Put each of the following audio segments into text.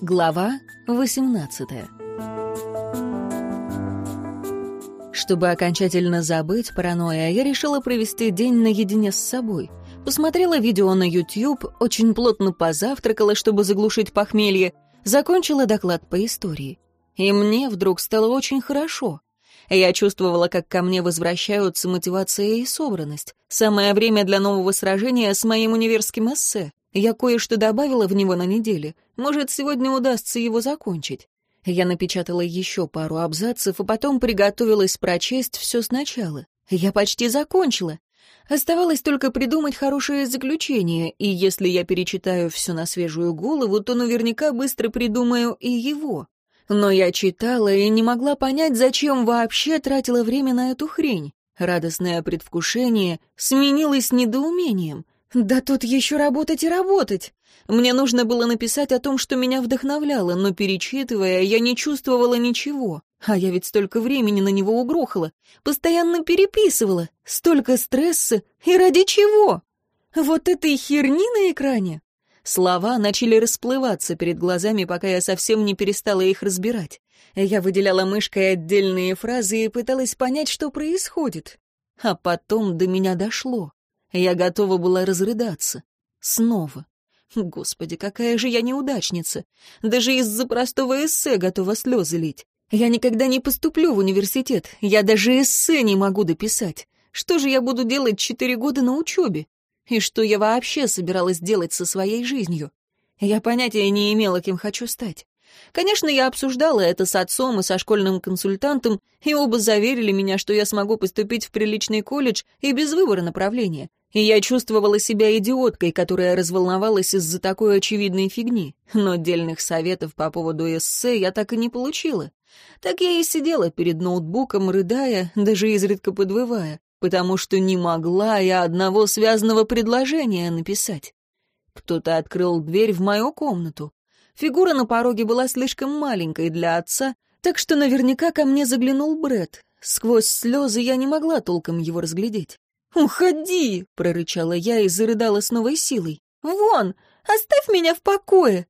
Глава 18 Чтобы окончательно забыть паранойя, я решила провести день наедине с собой. Посмотрела видео на YouTube, очень плотно позавтракала, чтобы заглушить похмелье, закончила доклад по истории. И мне вдруг стало очень хорошо. Я чувствовала, как ко мне возвращаются мотивация и собранность. Самое время для нового сражения с моим универским эссе. Я кое-что добавила в него на неделе. Может, сегодня удастся его закончить. Я напечатала еще пару абзацев, а потом приготовилась прочесть все сначала. Я почти закончила. Оставалось только придумать хорошее заключение, и если я перечитаю все на свежую голову, то наверняка быстро придумаю и его. Но я читала и не могла понять, зачем вообще тратила время на эту хрень. Радостное предвкушение сменилось недоумением. Да тут еще работать и работать. Мне нужно было написать о том, что меня вдохновляло, но, перечитывая, я не чувствовала ничего. А я ведь столько времени на него угрохала, постоянно переписывала, столько стресса, и ради чего? Вот этой херни на экране. Слова начали расплываться перед глазами, пока я совсем не перестала их разбирать. Я выделяла мышкой отдельные фразы и пыталась понять, что происходит. А потом до меня дошло. Я готова была разрыдаться. Снова. Господи, какая же я неудачница. Даже из-за простого эссе готова слезы лить. Я никогда не поступлю в университет. Я даже эссе не могу дописать. Что же я буду делать четыре года на учебе? И что я вообще собиралась делать со своей жизнью? Я понятия не имела, кем хочу стать. Конечно, я обсуждала это с отцом и со школьным консультантом, и оба заверили меня, что я смогу поступить в приличный колледж и без выбора направления. И я чувствовала себя идиоткой, которая разволновалась из-за такой очевидной фигни. Но дельных советов по поводу эссе я так и не получила. Так я и сидела перед ноутбуком, рыдая, даже изредка подвывая, потому что не могла я одного связанного предложения написать. Кто-то открыл дверь в мою комнату. Фигура на пороге была слишком маленькой для отца, так что наверняка ко мне заглянул Бред. Сквозь слезы я не могла толком его разглядеть. «Уходи!» — прорычала я и зарыдала с новой силой. «Вон! Оставь меня в покое!»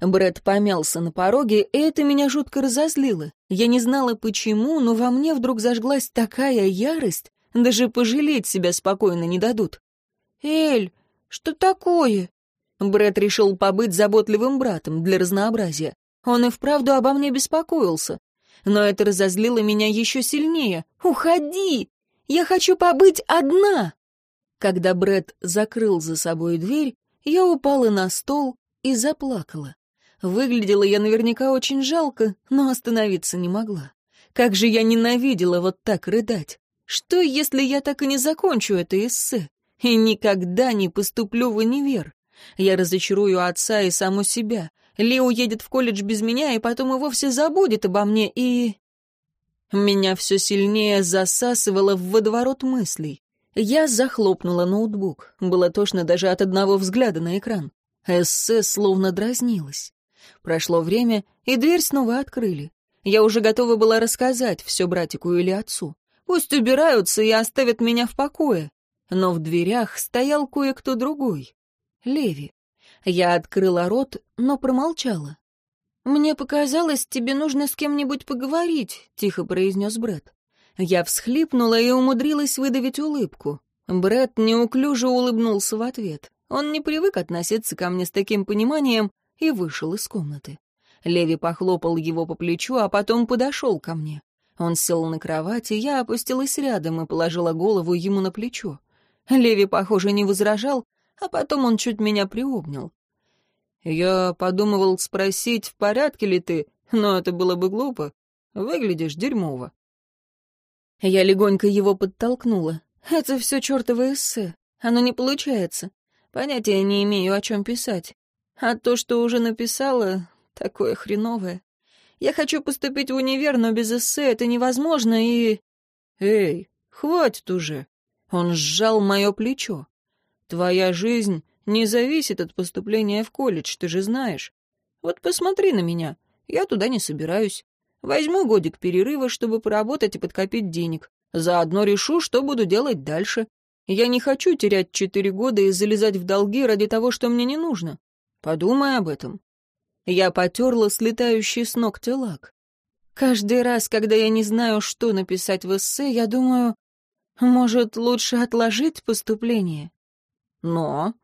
Брэд помялся на пороге, и это меня жутко разозлило. Я не знала почему, но во мне вдруг зажглась такая ярость, даже пожалеть себя спокойно не дадут. «Эль, что такое?» Брэд решил побыть заботливым братом для разнообразия. Он и вправду обо мне беспокоился. Но это разозлило меня еще сильнее. «Уходи! Я хочу побыть одна!» Когда Брэд закрыл за собой дверь, я упала на стол и заплакала. Выглядела я наверняка очень жалко, но остановиться не могла. Как же я ненавидела вот так рыдать. Что, если я так и не закончу это эссе? И никогда не поступлю в универ? Я разочарую отца и саму себя. Ли уедет в колледж без меня и потом и вовсе забудет обо мне, и... Меня все сильнее засасывало в водоворот мыслей. Я захлопнула ноутбук. Было тошно даже от одного взгляда на экран. Эссе словно дразнилась. Прошло время, и дверь снова открыли. Я уже готова была рассказать все братику или отцу. Пусть убираются и оставят меня в покое. Но в дверях стоял кое-кто другой. Леви. Я открыла рот, но промолчала. «Мне показалось, тебе нужно с кем-нибудь поговорить», — тихо произнес Брэд. Я всхлипнула и умудрилась выдавить улыбку. Брэд неуклюже улыбнулся в ответ. Он не привык относиться ко мне с таким пониманием и вышел из комнаты. Леви похлопал его по плечу, а потом подошел ко мне. Он сел на кровати, я опустилась рядом и положила голову ему на плечо. Леви, похоже, не возражал, а потом он чуть меня приобнял. Я подумывал спросить, в порядке ли ты, но это было бы глупо. Выглядишь дерьмово. Я легонько его подтолкнула. Это все чертово эссе. Оно не получается. Понятия не имею, о чем писать. А то, что уже написала, такое хреновое. Я хочу поступить в универ, но без эссе это невозможно, и... Эй, хватит уже. Он сжал мое плечо. Твоя жизнь не зависит от поступления в колледж, ты же знаешь. Вот посмотри на меня, я туда не собираюсь. Возьму годик перерыва, чтобы поработать и подкопить денег. Заодно решу, что буду делать дальше. Я не хочу терять четыре года и залезать в долги ради того, что мне не нужно. Подумай об этом. Я потерла слетающий с ногтя лак. Каждый раз, когда я не знаю, что написать в эссе, я думаю, может, лучше отложить поступление. Но...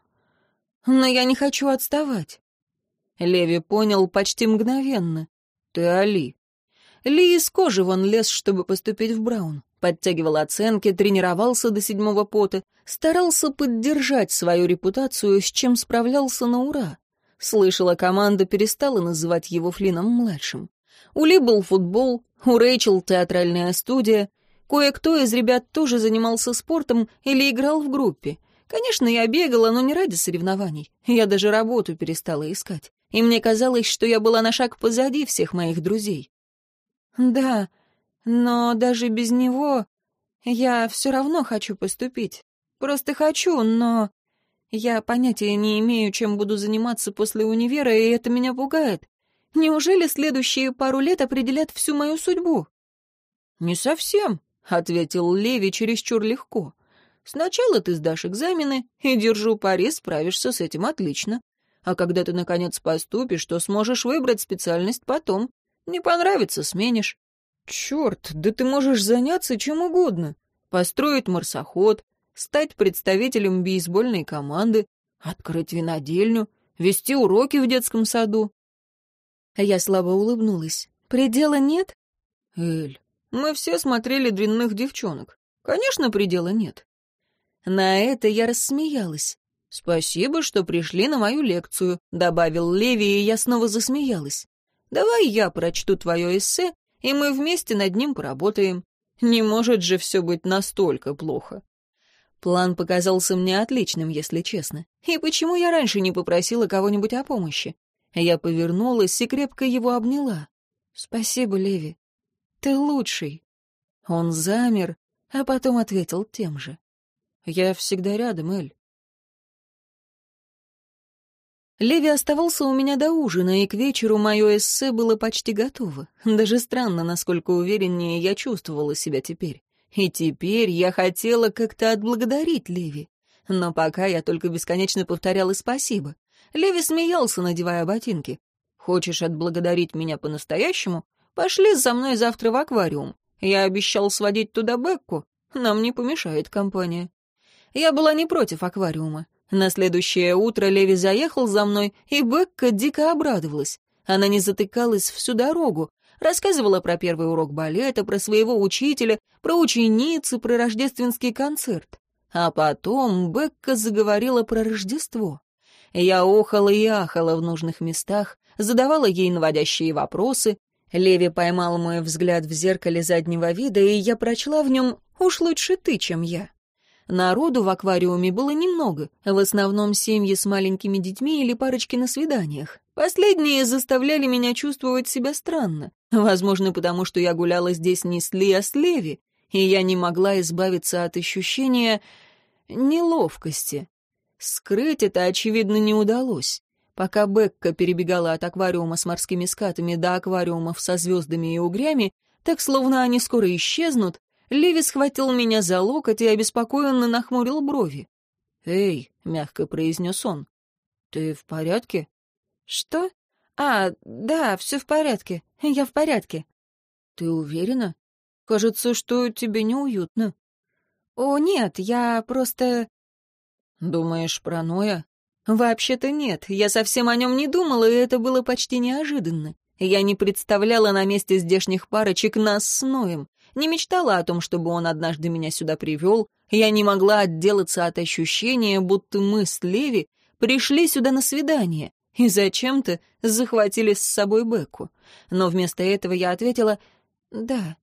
Но я не хочу отставать. Леви понял почти мгновенно. Ты Али. Ли из кожи вон лез, чтобы поступить в Браун. Подтягивал оценки, тренировался до седьмого пота, старался поддержать свою репутацию, с чем справлялся на ура. Слышала, команда перестала называть его Флином-младшим. У Ли был футбол, у Рэйчел театральная студия. Кое-кто из ребят тоже занимался спортом или играл в группе. Конечно, я бегала, но не ради соревнований. Я даже работу перестала искать. И мне казалось, что я была на шаг позади всех моих друзей. Да, но даже без него я все равно хочу поступить. Просто хочу, но я понятия не имею, чем буду заниматься после универа, и это меня пугает. Неужели следующие пару лет определят всю мою судьбу? Не совсем, ответил Леви чересчур легко. Сначала ты сдашь экзамены, и, держу пари, справишься с этим отлично. А когда ты, наконец, поступишь, то сможешь выбрать специальность потом. Не понравится — сменишь. Черт, да ты можешь заняться чем угодно. Построить марсоход, стать представителем бейсбольной команды, открыть винодельню, вести уроки в детском саду. Я слабо улыбнулась. Предела нет? Эль, мы все смотрели дрянных девчонок. Конечно, предела нет. На это я рассмеялась. «Спасибо, что пришли на мою лекцию», — добавил Леви, и я снова засмеялась. «Давай я прочту твое эссе, и мы вместе над ним поработаем. Не может же все быть настолько плохо». План показался мне отличным, если честно. И почему я раньше не попросила кого-нибудь о помощи? Я повернулась и крепко его обняла. «Спасибо, Леви. Ты лучший». Он замер, а потом ответил тем же. Я всегда рядом, Эль. Леви оставался у меня до ужина, и к вечеру мое эссе было почти готово. Даже странно, насколько увереннее я чувствовала себя теперь. И теперь я хотела как-то отблагодарить Леви. Но пока я только бесконечно повторяла спасибо. Леви смеялся, надевая ботинки. «Хочешь отблагодарить меня по-настоящему? Пошли за мной завтра в аквариум. Я обещал сводить туда Бекку. Нам не помешает компания». Я была не против аквариума. На следующее утро Леви заехал за мной, и Бекка дико обрадовалась. Она не затыкалась всю дорогу, рассказывала про первый урок балета, про своего учителя, про ученицы, про рождественский концерт. А потом Бекка заговорила про Рождество. Я охала и ахала в нужных местах, задавала ей наводящие вопросы. Леви поймал мой взгляд в зеркале заднего вида, и я прочла в нем «Уж лучше ты, чем я». Народу в аквариуме было немного, в основном семьи с маленькими детьми или парочки на свиданиях. Последние заставляли меня чувствовать себя странно. Возможно, потому что я гуляла здесь не с Ли, а с Леви, и я не могла избавиться от ощущения неловкости. Скрыть это, очевидно, не удалось. Пока Бекка перебегала от аквариума с морскими скатами до аквариумов со звездами и угрями, так словно они скоро исчезнут, Леви схватил меня за локоть и обеспокоенно нахмурил брови. «Эй», — мягко произнес он, — «ты в порядке?» «Что? А, да, все в порядке. Я в порядке». «Ты уверена? Кажется, что тебе неуютно». «О, нет, я просто...» «Думаешь, про Ноя?» «Вообще-то нет, я совсем о нем не думала, и это было почти неожиданно. Я не представляла на месте здешних парочек нас с Ноем не мечтала о том, чтобы он однажды меня сюда привел, я не могла отделаться от ощущения, будто мы с Леви пришли сюда на свидание и зачем-то захватили с собой Бекку. Но вместо этого я ответила «да».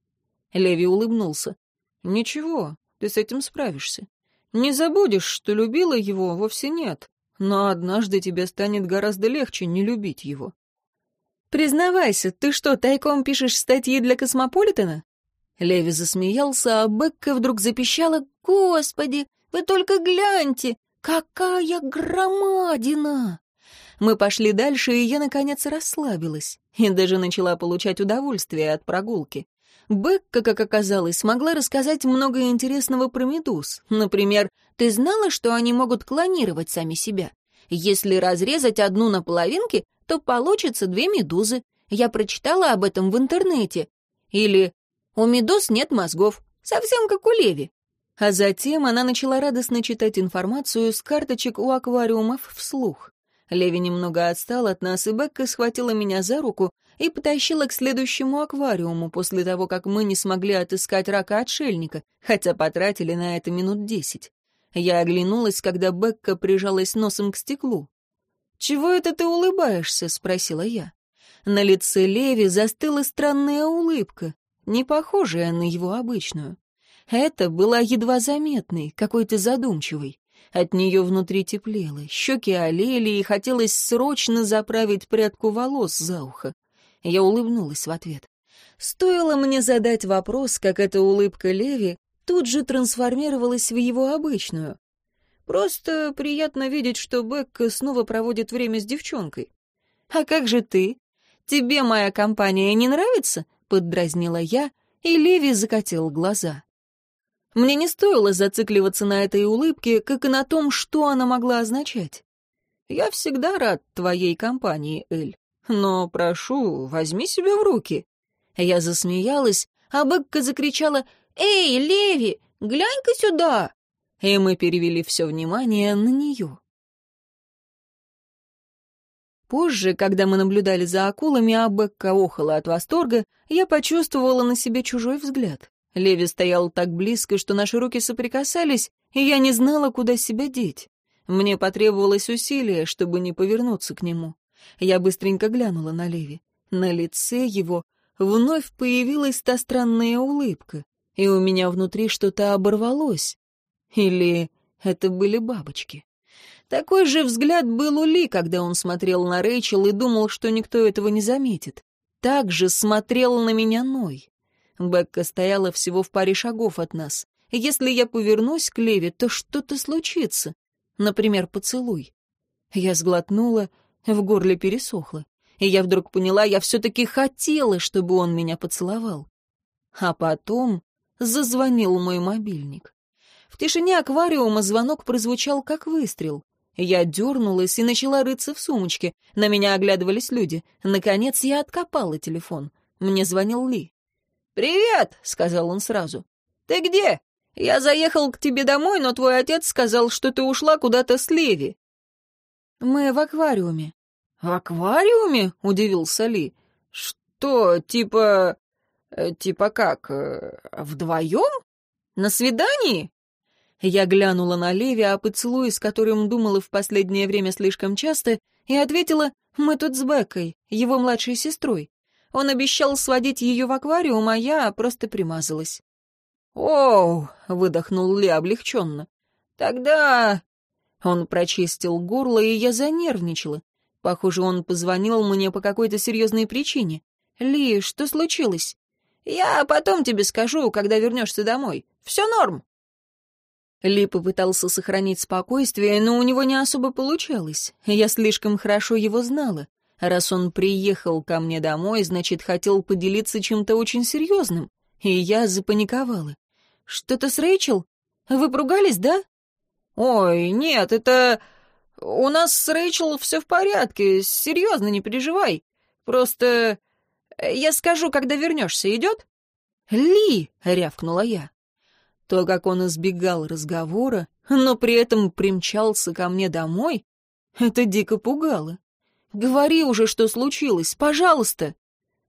Леви улыбнулся. «Ничего, ты с этим справишься. Не забудешь, что любила его, вовсе нет. Но однажды тебе станет гораздо легче не любить его». «Признавайся, ты что, тайком пишешь статьи для Космополитена?» Леви засмеялся, а Бекка вдруг запищала «Господи, вы только гляньте! Какая громадина!» Мы пошли дальше, и я, наконец, расслабилась. И даже начала получать удовольствие от прогулки. Бекка, как оказалось, могла рассказать много интересного про медуз. Например, «Ты знала, что они могут клонировать сами себя? Если разрезать одну на половинки, то получится две медузы. Я прочитала об этом в интернете. Или «У медуз нет мозгов, совсем как у Леви». А затем она начала радостно читать информацию с карточек у аквариумов вслух. Леви немного отстал от нас, и Бекка схватила меня за руку и потащила к следующему аквариуму после того, как мы не смогли отыскать рака-отшельника, хотя потратили на это минут десять. Я оглянулась, когда Бекка прижалась носом к стеклу. «Чего это ты улыбаешься?» — спросила я. На лице Леви застыла странная улыбка, не похожая на его обычную. Это была едва заметной, какой-то задумчивой. От нее внутри теплело, щеки олели, и хотелось срочно заправить прядку волос за ухо. Я улыбнулась в ответ. Стоило мне задать вопрос, как эта улыбка Леви тут же трансформировалась в его обычную. Просто приятно видеть, что Бекка снова проводит время с девчонкой. «А как же ты? Тебе моя компания не нравится?» — поддразнила я, и Леви закатил глаза. Мне не стоило зацикливаться на этой улыбке, как и на том, что она могла означать. «Я всегда рад твоей компании, Эль. Но, прошу, возьми себя в руки». Я засмеялась, а Бекка закричала «Эй, Леви, глянь-ка сюда!» И мы перевели все внимание на нее. Позже, когда мы наблюдали за акулами, а Бекка охала от восторга, я почувствовала на себе чужой взгляд. Леви стоял так близко, что наши руки соприкасались, и я не знала, куда себя деть. Мне потребовалось усилие, чтобы не повернуться к нему. Я быстренько глянула на Леви. На лице его вновь появилась та странная улыбка, и у меня внутри что-то оборвалось. Или это были бабочки? Такой же взгляд был у Ли, когда он смотрел на Рэйчел и думал, что никто этого не заметит. Так же смотрел на меня Ной. Бекка стояла всего в паре шагов от нас. Если я повернусь к Леве, то что-то случится. Например, поцелуй. Я сглотнула, в горле пересохло. И я вдруг поняла, я все-таки хотела, чтобы он меня поцеловал. А потом зазвонил мой мобильник. В тишине аквариума звонок прозвучал как выстрел. Я дернулась и начала рыться в сумочке. На меня оглядывались люди. Наконец я откопала телефон. Мне звонил Ли. «Привет», — сказал он сразу. «Ты где? Я заехал к тебе домой, но твой отец сказал, что ты ушла куда-то с Леви». «Мы в аквариуме». «В аквариуме?» — удивился Ли. «Что, типа... Э, типа как? Э, вдвоем? На свидании?» Я глянула на Леви, а поцелуй, с которым думала в последнее время слишком часто, и ответила, «Мы тут с Беккой, его младшей сестрой. Он обещал сводить ее в аквариум, а я просто примазалась. «Оу!» — выдохнул Ли облегченно. «Тогда...» Он прочистил горло, и я занервничала. Похоже, он позвонил мне по какой-то серьезной причине. «Ли, что случилось?» «Я потом тебе скажу, когда вернешься домой. Все норм». Ли попытался сохранить спокойствие, но у него не особо получалось. Я слишком хорошо его знала. Раз он приехал ко мне домой, значит, хотел поделиться чем-то очень серьезным. И я запаниковала. «Что-то с Рэйчел? Вы поругались, да?» «Ой, нет, это... У нас с Рэйчел все в порядке, серьезно, не переживай. Просто... Я скажу, когда вернешься, идет?» «Ли!» — рявкнула я. То, как он избегал разговора, но при этом примчался ко мне домой, это дико пугало. Говори уже, что случилось, пожалуйста!»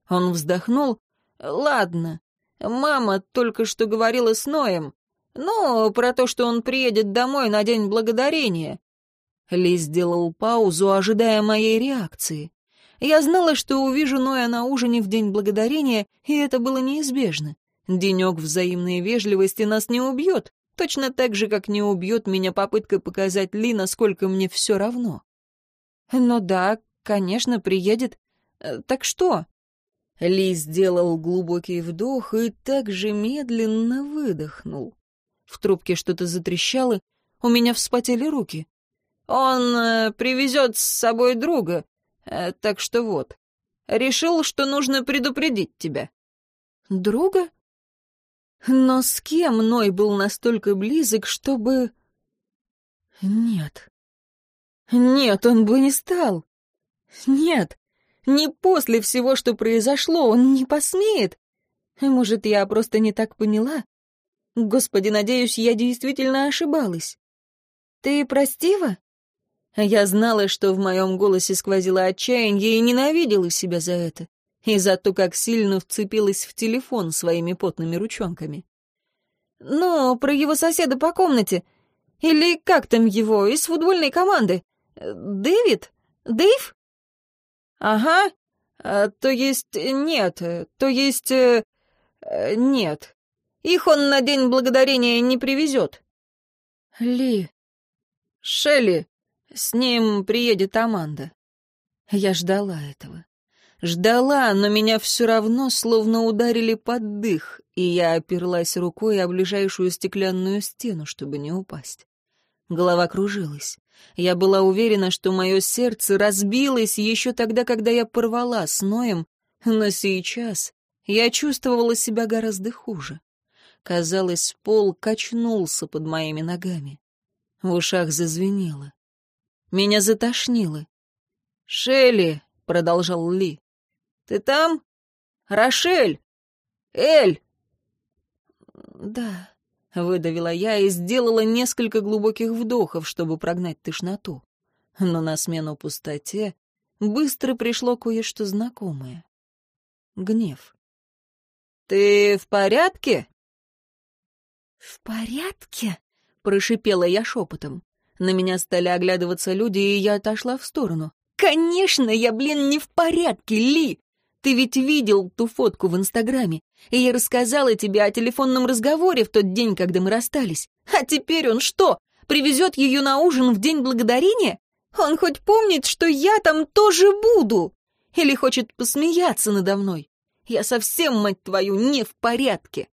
Он вздохнул. «Ладно. Мама только что говорила с Ноем. Ну, про то, что он приедет домой на День Благодарения». Ли сделал паузу, ожидая моей реакции. Я знала, что увижу Ноя на ужине в День Благодарения, и это было неизбежно. Денек взаимной вежливости нас не убьет, точно так же, как не убьет меня попытка показать Ли, насколько мне все равно. «Ну да, Конечно, приедет. Э, так что? Ли сделал глубокий вдох и так же медленно выдохнул. В трубке что-то затрещало, у меня вспотели руки. Он э, привезет с собой друга, э, так что вот. Решил, что нужно предупредить тебя. Друга? Но с кем Ной был настолько близок, чтобы... Нет. Нет, он бы не стал. Нет, не после всего, что произошло, он не посмеет. Может, я просто не так поняла? Господи, надеюсь, я действительно ошибалась. Ты простива? Я знала, что в моем голосе сквозило отчаяние и ненавидела себя за это. И за то, как сильно вцепилась в телефон своими потными ручонками. «Ну, про его соседа по комнате. Или как там его, из футбольной команды? Дэвид? Дэйв?» «Ага. А, то есть нет. То есть... Э, нет. Их он на День Благодарения не привезет». «Ли...» «Шелли. С ним приедет Аманда». Я ждала этого. Ждала, но меня все равно словно ударили под дых, и я оперлась рукой о ближайшую стеклянную стену, чтобы не упасть. Голова кружилась. Я была уверена, что мое сердце разбилось еще тогда, когда я порвала с Ноем, но сейчас я чувствовала себя гораздо хуже. Казалось, пол качнулся под моими ногами. В ушах зазвенело. Меня затошнило. «Шелли!» — продолжал Ли. Ты там? Рошель! Эль!» «Да», — выдавила я и сделала несколько глубоких вдохов, чтобы прогнать тошноту. Но на смену пустоте быстро пришло кое-что знакомое. Гнев. «Ты в порядке?» «В порядке?» — прошипела я шепотом. На меня стали оглядываться люди, и я отошла в сторону. «Конечно, я, блин, не в порядке, Ли! Ты ведь видел ту фотку в Инстаграме, и я рассказала тебе о телефонном разговоре в тот день, когда мы расстались. А теперь он что, привезет ее на ужин в День Благодарения? Он хоть помнит, что я там тоже буду? Или хочет посмеяться надо мной? Я совсем, мать твою, не в порядке.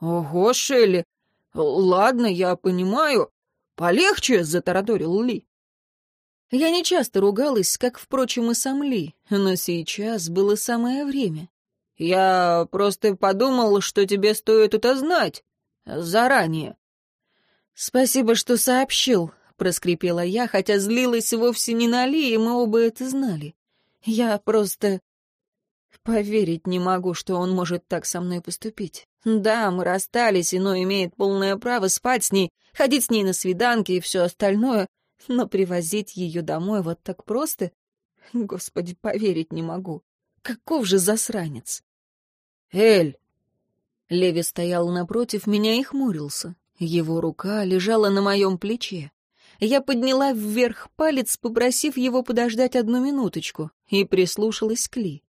Ого, Шелли, ладно, я понимаю. Полегче, затараторил Ли. Я не часто ругалась, как, впрочем, и сам Ли, но сейчас было самое время. Я просто подумал, что тебе стоит это знать. Заранее. Спасибо, что сообщил, проскрипела я, хотя злилась вовсе не на Ли, и мы оба это знали. Я просто... Поверить не могу, что он может так со мной поступить. Да, мы расстались, и но имеет полное право спать с ней, ходить с ней на свиданки и все остальное, но привозить ее домой вот так просто... Господи, поверить не могу. Каков же засранец! Эль! Леви стоял напротив меня и хмурился. Его рука лежала на моем плече. Я подняла вверх палец, попросив его подождать одну минуточку, и прислушалась к Ли.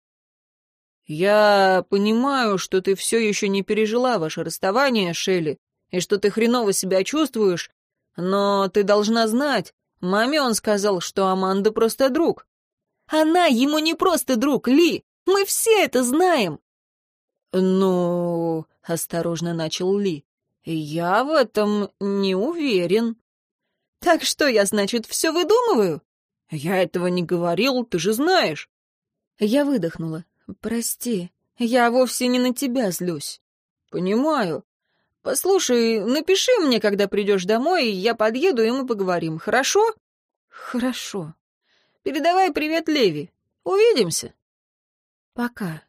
«Я понимаю, что ты все еще не пережила ваше расставание, Шелли, и что ты хреново себя чувствуешь, но ты должна знать, маме он сказал, что Аманда просто друг. Она ему не просто друг, Ли. Мы все это знаем. Ну, осторожно начал Ли. Я в этом не уверен. Так что я, значит, все выдумываю? Я этого не говорил, ты же знаешь. Я выдохнула. Прости, я вовсе не на тебя злюсь. Понимаю. «Послушай, напиши мне, когда придешь домой, я подъеду, и мы поговорим, хорошо?» «Хорошо. Передавай привет Леви. Увидимся». «Пока».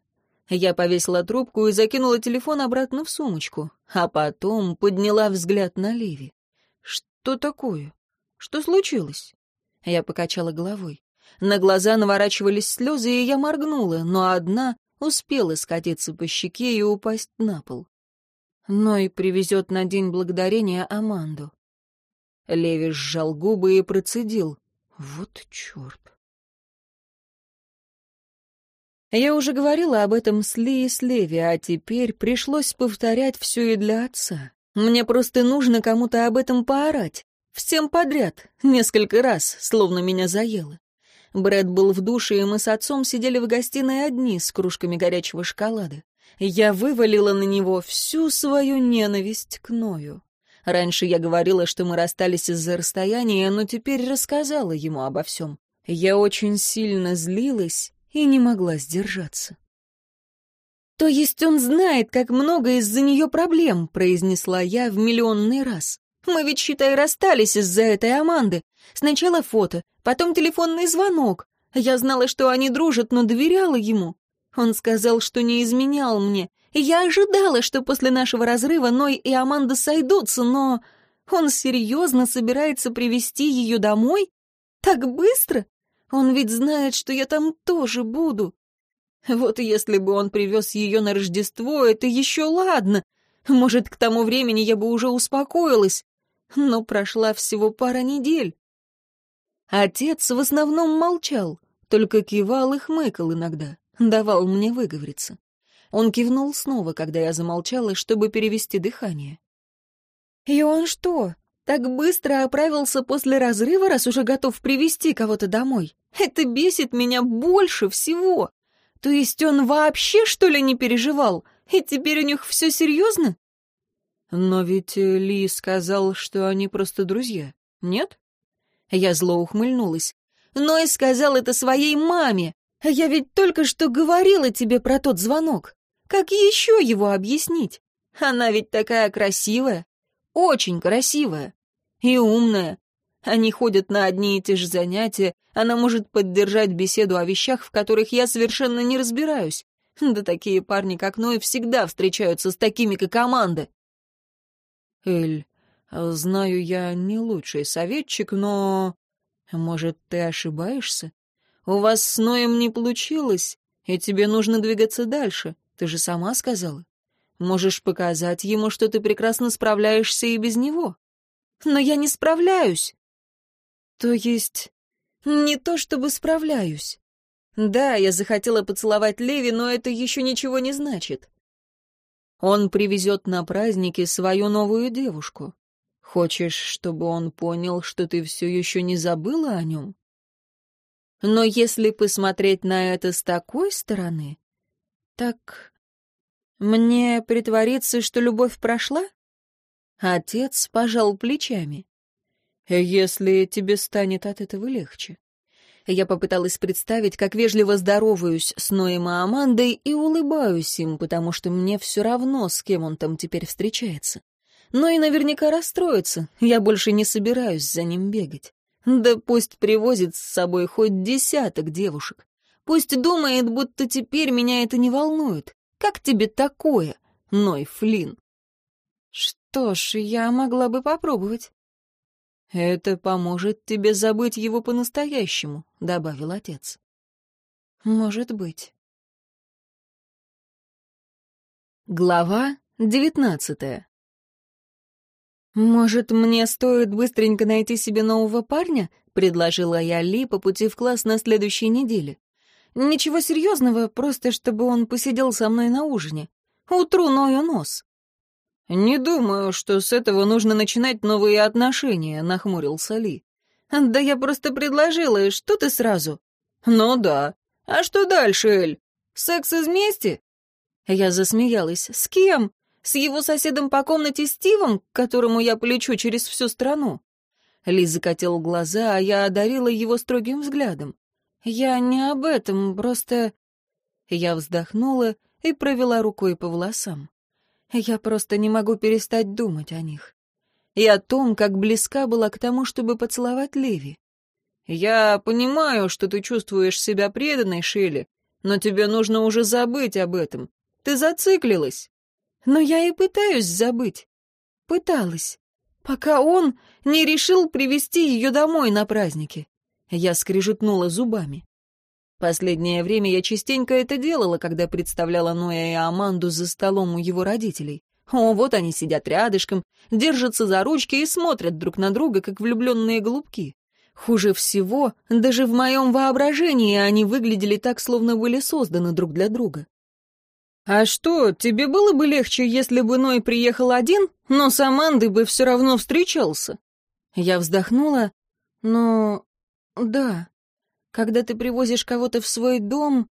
Я повесила трубку и закинула телефон обратно в сумочку, а потом подняла взгляд на Леви. «Что такое? Что случилось?» Я покачала головой. На глаза наворачивались слезы, и я моргнула, но одна успела скатиться по щеке и упасть на пол но и привезет на День Благодарения Аманду. Леви сжал губы и процедил. Вот черт. Я уже говорила об этом с Ли и с Леви, а теперь пришлось повторять все и для отца. Мне просто нужно кому-то об этом поорать. Всем подряд, несколько раз, словно меня заело. Брэд был в душе, и мы с отцом сидели в гостиной одни с кружками горячего шоколада. Я вывалила на него всю свою ненависть к Ною. Раньше я говорила, что мы расстались из-за расстояния, но теперь рассказала ему обо всем. Я очень сильно злилась и не могла сдержаться. «То есть он знает, как много из-за нее проблем», — произнесла я в миллионный раз. Мы ведь, считай, расстались из-за этой Аманды. Сначала фото, потом телефонный звонок. Я знала, что они дружат, но доверяла ему. Он сказал, что не изменял мне. Я ожидала, что после нашего разрыва Ной и Аманда сойдутся, но... Он серьезно собирается привести ее домой? Так быстро? Он ведь знает, что я там тоже буду. Вот если бы он привез ее на Рождество, это еще ладно. Может, к тому времени я бы уже успокоилась. Но прошла всего пара недель. Отец в основном молчал, только кивал и хмыкал иногда, давал мне выговориться. Он кивнул снова, когда я замолчала, чтобы перевести дыхание. «И он что, так быстро оправился после разрыва, раз уже готов привести кого-то домой? Это бесит меня больше всего!» То есть он вообще, что ли, не переживал? И теперь у них все серьезно? Но ведь э, Ли сказал, что они просто друзья, нет? Я зло ухмыльнулась. Но и сказал это своей маме. Я ведь только что говорила тебе про тот звонок. Как еще его объяснить? Она ведь такая красивая, очень красивая и умная. Они ходят на одни и те же занятия, она может поддержать беседу о вещах, в которых я совершенно не разбираюсь. Да такие парни, как Ной, всегда встречаются с такими, как команда. Эль, знаю, я не лучший советчик, но... Может, ты ошибаешься? У вас с Ноем не получилось, и тебе нужно двигаться дальше. Ты же сама сказала. Можешь показать ему, что ты прекрасно справляешься и без него. Но я не справляюсь. То есть, не то чтобы справляюсь. Да, я захотела поцеловать Леви, но это еще ничего не значит. Он привезет на праздники свою новую девушку. Хочешь, чтобы он понял, что ты все еще не забыла о нем? Но если посмотреть на это с такой стороны, так мне притвориться, что любовь прошла? Отец пожал плечами. «Если тебе станет от этого легче». Я попыталась представить, как вежливо здороваюсь с Ноем и Амандой и улыбаюсь им, потому что мне все равно, с кем он там теперь встречается. Но и наверняка расстроится, я больше не собираюсь за ним бегать. Да пусть привозит с собой хоть десяток девушек. Пусть думает, будто теперь меня это не волнует. Как тебе такое, Ной Флинн? Что ж, я могла бы попробовать. «Это поможет тебе забыть его по-настоящему», — добавил отец. «Может быть». Глава девятнадцатая. «Может, мне стоит быстренько найти себе нового парня?» — предложила я Ли по пути в класс на следующей неделе. «Ничего серьезного, просто чтобы он посидел со мной на ужине. Утру ною нос». «Не думаю, что с этого нужно начинать новые отношения», — нахмурился Ли. «Да я просто предложила, и что ты сразу?» «Ну да. А что дальше, Эль? Секс из мести?» Я засмеялась. «С кем? С его соседом по комнате Стивом, к которому я полечу через всю страну?» Ли закатил глаза, а я одарила его строгим взглядом. «Я не об этом, просто...» Я вздохнула и провела рукой по волосам. Я просто не могу перестать думать о них. И о том, как близка была к тому, чтобы поцеловать Леви. «Я понимаю, что ты чувствуешь себя преданной, Шелли, но тебе нужно уже забыть об этом. Ты зациклилась». «Но я и пытаюсь забыть. Пыталась. Пока он не решил привести ее домой на праздники». Я скрежетнула зубами. Последнее время я частенько это делала, когда представляла Ноя и Аманду за столом у его родителей. О, вот они сидят рядышком, держатся за ручки и смотрят друг на друга, как влюбленные голубки. Хуже всего, даже в моем воображении они выглядели так, словно были созданы друг для друга. «А что, тебе было бы легче, если бы Ной приехал один, но с Амандой бы все равно встречался?» Я вздохнула, но... да, когда ты привозишь кого-то в свой дом,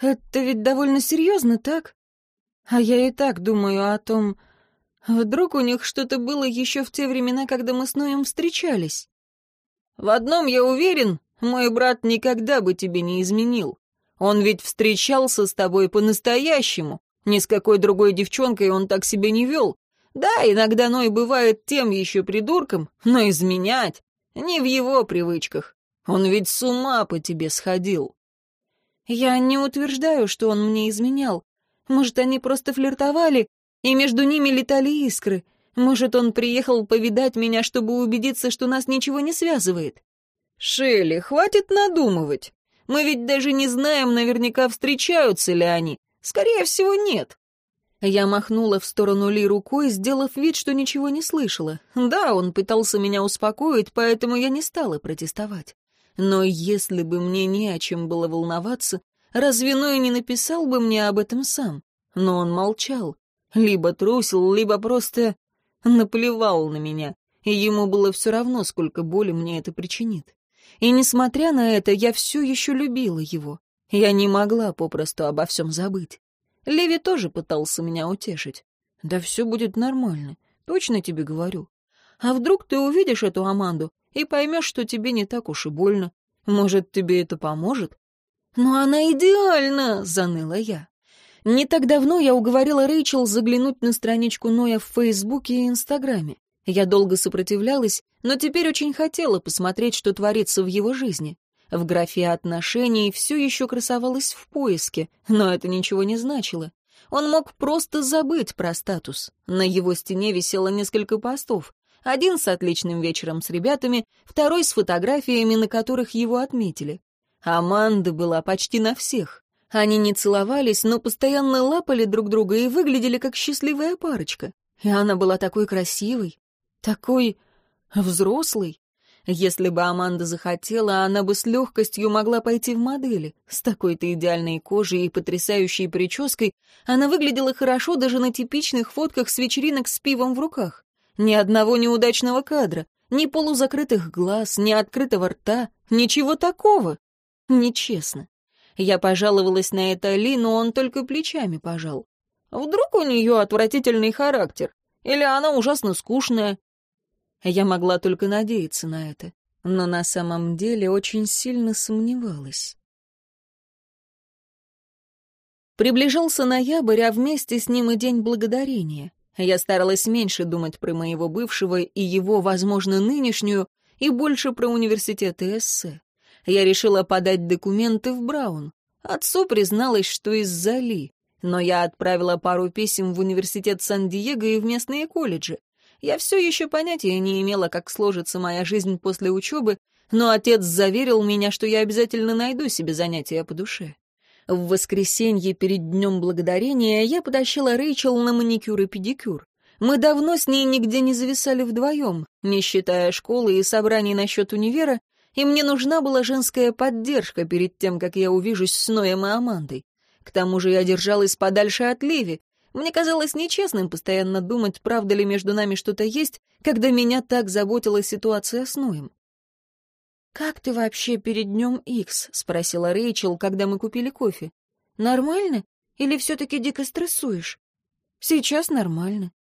это ведь довольно серьезно, так? А я и так думаю о том, вдруг у них что-то было еще в те времена, когда мы с Ноем встречались. В одном я уверен, мой брат никогда бы тебе не изменил. Он ведь встречался с тобой по-настоящему. Ни с какой другой девчонкой он так себя не вел. Да, иногда Ной бывает тем еще придурком, но изменять не в его привычках. Он ведь с ума по тебе сходил. Я не утверждаю, что он мне изменял. Может, они просто флиртовали, и между ними летали искры. Может, он приехал повидать меня, чтобы убедиться, что нас ничего не связывает. Шелли, хватит надумывать. Мы ведь даже не знаем наверняка, встречаются ли они. Скорее всего, нет. Я махнула в сторону Ли рукой, сделав вид, что ничего не слышала. Да, он пытался меня успокоить, поэтому я не стала протестовать. Но если бы мне не о чем было волноваться, разве Ной не написал бы мне об этом сам? Но он молчал. Либо трусил, либо просто наплевал на меня, и ему было все равно, сколько боли мне это причинит. И несмотря на это, я все еще любила его. Я не могла попросту обо всем забыть. Леви тоже пытался меня утешить. «Да все будет нормально, точно тебе говорю. А вдруг ты увидишь эту Аманду и поймешь, что тебе не так уж и больно? Может, тебе это поможет?» «Но она идеальна!» — заныла я. Не так давно я уговорила Рэйчел заглянуть на страничку Ноя в Фейсбуке и Инстаграме. Я долго сопротивлялась, но теперь очень хотела посмотреть, что творится в его жизни. В графе отношений все еще красовалось в поиске, но это ничего не значило. Он мог просто забыть про статус. На его стене висело несколько постов. Один с отличным вечером с ребятами, второй с фотографиями, на которых его отметили. Аманда была почти на всех. Они не целовались, но постоянно лапали друг друга и выглядели как счастливая парочка. И она была такой красивой, такой взрослой. Если бы Аманда захотела, она бы с легкостью могла пойти в модели. С такой-то идеальной кожей и потрясающей прической она выглядела хорошо даже на типичных фотках с вечеринок с пивом в руках. Ни одного неудачного кадра, ни полузакрытых глаз, ни открытого рта, ничего такого. Нечестно. Я пожаловалась на это Ли, но он только плечами пожал. Вдруг у нее отвратительный характер? Или она ужасно скучная? Я могла только надеяться на это, но на самом деле очень сильно сомневалась. Приближался ноябрь, а вместе с ним и День Благодарения. Я старалась меньше думать про моего бывшего и его, возможно, нынешнюю, и больше про университет и эссе. Я решила подать документы в Браун. Отцу призналась, что из-за Ли, но я отправила пару писем в университет Сан-Диего и в местные колледжи. Я все еще понятия не имела, как сложится моя жизнь после учебы, но отец заверил меня, что я обязательно найду себе занятия по душе. В воскресенье перед Днем Благодарения я потащила Рэйчел на маникюр и педикюр. Мы давно с ней нигде не зависали вдвоем, не считая школы и собраний насчет универа, и мне нужна была женская поддержка перед тем, как я увижусь с Ноем и Амандой. К тому же я держалась подальше от Леви, мне казалось нечестным постоянно думать, правда ли между нами что-то есть, когда меня так заботила ситуация с Ноем. «Как ты вообще перед днем Икс?» — спросила Рэйчел, когда мы купили кофе. «Нормально? Или все-таки дико стрессуешь?» «Сейчас нормально.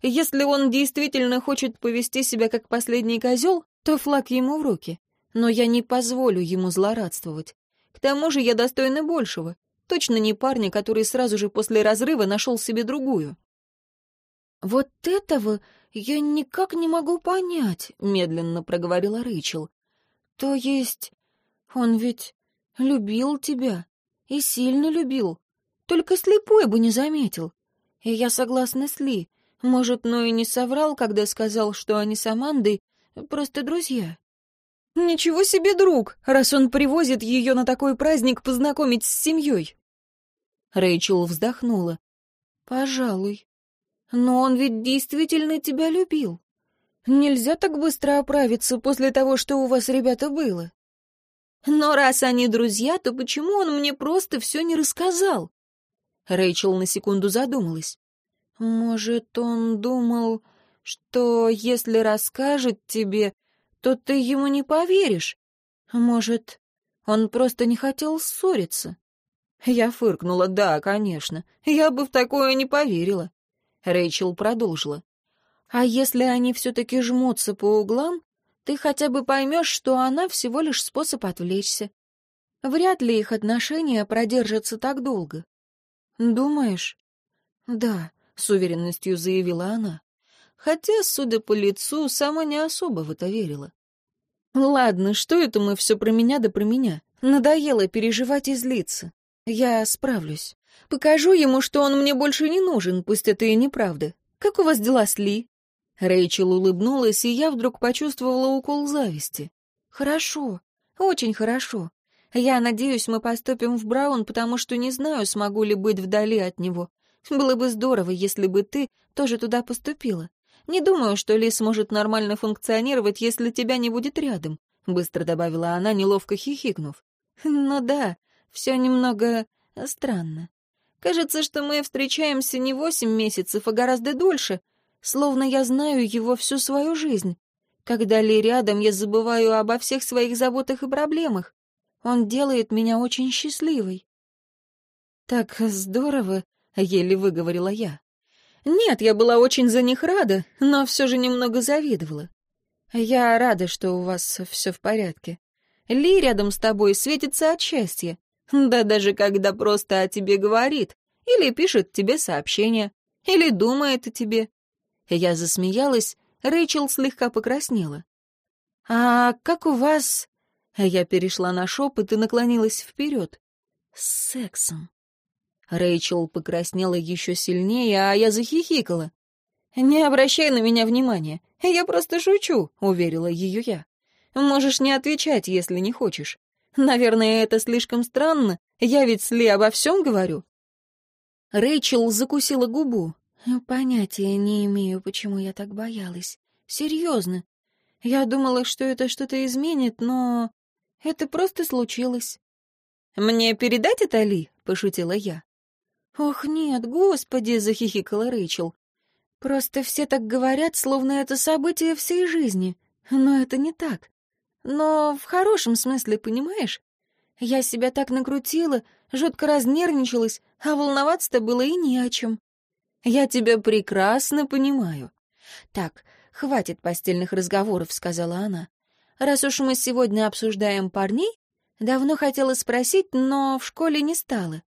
Если он действительно хочет повести себя как последний козел, то флаг ему в руки. Но я не позволю ему злорадствовать. К тому же я достойна большего. Точно не парня, который сразу же после разрыва нашел себе другую. «Вот этого я никак не могу понять», — медленно проговорила Рэйчел. «То есть он ведь любил тебя и сильно любил, только слепой бы не заметил. И я согласна с Ли. Может, но и не соврал, когда сказал, что они с Амандой просто друзья». «Ничего себе друг, раз он привозит ее на такой праздник познакомить с семьей!» Рэйчел вздохнула. «Пожалуй. Но он ведь действительно тебя любил. Нельзя так быстро оправиться после того, что у вас, ребята, было. Но раз они друзья, то почему он мне просто все не рассказал?» Рэйчел на секунду задумалась. «Может, он думал, что если расскажет тебе, то ты ему не поверишь? Может, он просто не хотел ссориться?» Я фыркнула. «Да, конечно. Я бы в такое не поверила». Рэйчел продолжила. «А если они все-таки жмутся по углам, ты хотя бы поймешь, что она всего лишь способ отвлечься. Вряд ли их отношения продержатся так долго». «Думаешь?» «Да, с уверенностью заявила она. Хотя, судя по лицу, сама не особо в это верила. Ладно, что это мы все про меня да про меня? Надоело переживать и злиться. Я справлюсь. Покажу ему, что он мне больше не нужен, пусть это и неправда. Как у вас дела с Ли? Рэйчел улыбнулась, и я вдруг почувствовала укол зависти. Хорошо, очень хорошо. Я надеюсь, мы поступим в Браун, потому что не знаю, смогу ли быть вдали от него. Было бы здорово, если бы ты тоже туда поступила. Не думаю, что Ли сможет нормально функционировать, если тебя не будет рядом», — быстро добавила она, неловко хихикнув. «Ну да, все немного странно. Кажется, что мы встречаемся не восемь месяцев, а гораздо дольше, словно я знаю его всю свою жизнь. Когда Ли рядом, я забываю обо всех своих заботах и проблемах. Он делает меня очень счастливой». «Так здорово», — еле выговорила я. «Нет, я была очень за них рада, но все же немного завидовала. Я рада, что у вас все в порядке. Ли рядом с тобой светится от счастья. Да даже когда просто о тебе говорит, или пишет тебе сообщение, или думает о тебе». Я засмеялась, Рэйчел слегка покраснела. «А как у вас...» Я перешла на шепот и наклонилась вперед. «С сексом». Рэйчел покраснела еще сильнее, а я захихикала. «Не обращай на меня внимания. Я просто шучу», — уверила ее я. «Можешь не отвечать, если не хочешь. Наверное, это слишком странно. Я ведь с Ли обо всем говорю». Рэйчел закусила губу. «Понятия не имею, почему я так боялась. Серьезно. Я думала, что это что-то изменит, но... Это просто случилось». «Мне передать это Ли?» — пошутила я. «Ох, нет, господи!» — захихикала Рэйчел. «Просто все так говорят, словно это событие всей жизни. Но это не так. Но в хорошем смысле, понимаешь? Я себя так накрутила, жутко разнервничалась, а волноваться-то было и не о чем. Я тебя прекрасно понимаю. Так, хватит постельных разговоров, сказала она. Раз уж мы сегодня обсуждаем парней, давно хотела спросить, но в школе не стала.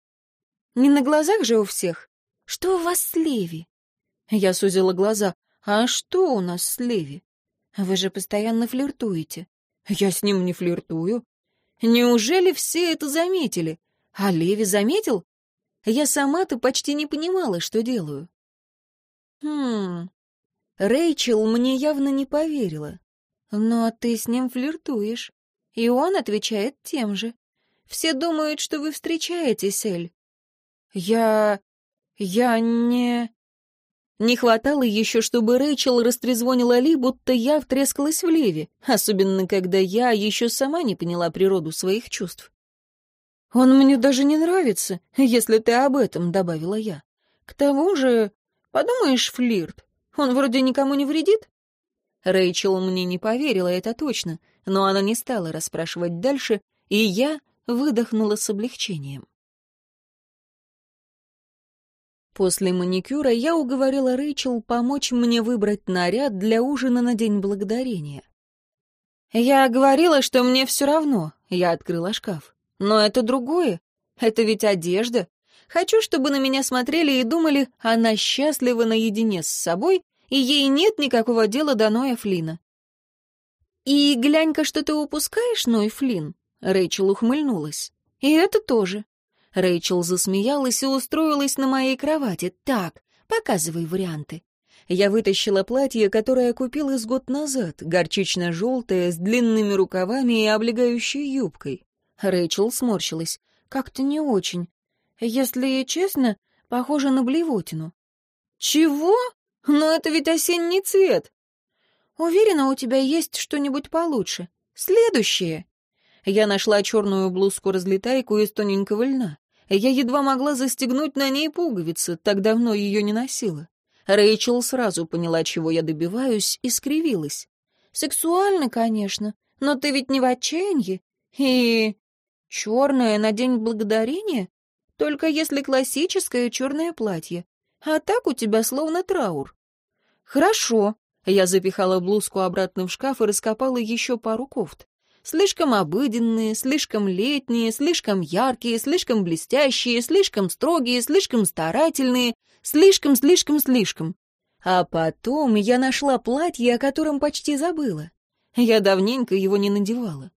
Не на глазах же у всех. Что у вас с Леви? Я сузила глаза. А что у нас с Леви? Вы же постоянно флиртуете. Я с ним не флиртую. Неужели все это заметили? А Леви заметил? Я сама-то почти не понимала, что делаю. Хм. Рэйчел мне явно не поверила. Но ты с ним флиртуешь. И он отвечает тем же. Все думают, что вы встречаетесь, Эль. Я... я не... Не хватало еще, чтобы Рэйчел растрезвонила Ли, будто я втрескалась в Леви, особенно когда я еще сама не поняла природу своих чувств. «Он мне даже не нравится, если ты об этом», — добавила я. «К тому же, подумаешь, флирт, он вроде никому не вредит?» Рэйчел мне не поверила, это точно, но она не стала расспрашивать дальше, и я выдохнула с облегчением. После маникюра я уговорила Рэйчел помочь мне выбрать наряд для ужина на День Благодарения. «Я говорила, что мне все равно», — я открыла шкаф. «Но это другое. Это ведь одежда. Хочу, чтобы на меня смотрели и думали, она счастлива наедине с собой, и ей нет никакого дела до Ноя Флина». «И глянь-ка, что ты упускаешь, Ной Флин», — Рэйчел ухмыльнулась. «И это тоже. Рэйчел засмеялась и устроилась на моей кровати. «Так, показывай варианты». Я вытащила платье, которое купила с год назад, горчично-желтое, с длинными рукавами и облегающей юбкой. Рэйчел сморщилась. «Как-то не очень. Если честно, похоже на блевотину». «Чего? Но это ведь осенний цвет!» «Уверена, у тебя есть что-нибудь получше. Следующее!» Я нашла черную блузку-разлетайку из тоненького льна. Я едва могла застегнуть на ней пуговицы, так давно ее не носила. Рэйчел сразу поняла, чего я добиваюсь, и скривилась. «Сексуально, конечно, но ты ведь не в отчаянии. И черное на День Благодарения? Только если классическое черное платье. А так у тебя словно траур». «Хорошо». Я запихала блузку обратно в шкаф и раскопала еще пару кофт. Слишком обыденные, слишком летние, слишком яркие, слишком блестящие, слишком строгие, слишком старательные, Слишком, слишком, слишком. А потом я нашла платье, о котором почти забыла. Я давненько его не надевала.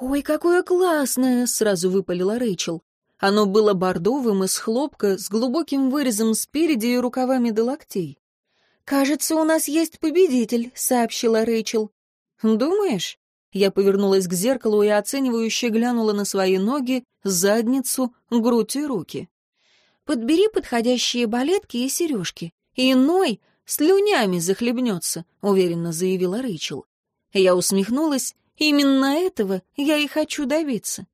«Ой, какое классное!» — сразу выпалила Рэйчел. Оно было бордовым из хлопка, с глубоким вырезом спереди и рукавами до локтей. «Кажется, у нас есть победитель», — сообщила Рэйчел. «Думаешь?» Я повернулась к зеркалу и оценивающе глянула на свои ноги, задницу, грудь и руки. «Подбери подходящие балетки и сережки. Иной слюнями захлебнется», — уверенно заявила Рэйчел. Я усмехнулась. «Именно этого я и хочу добиться».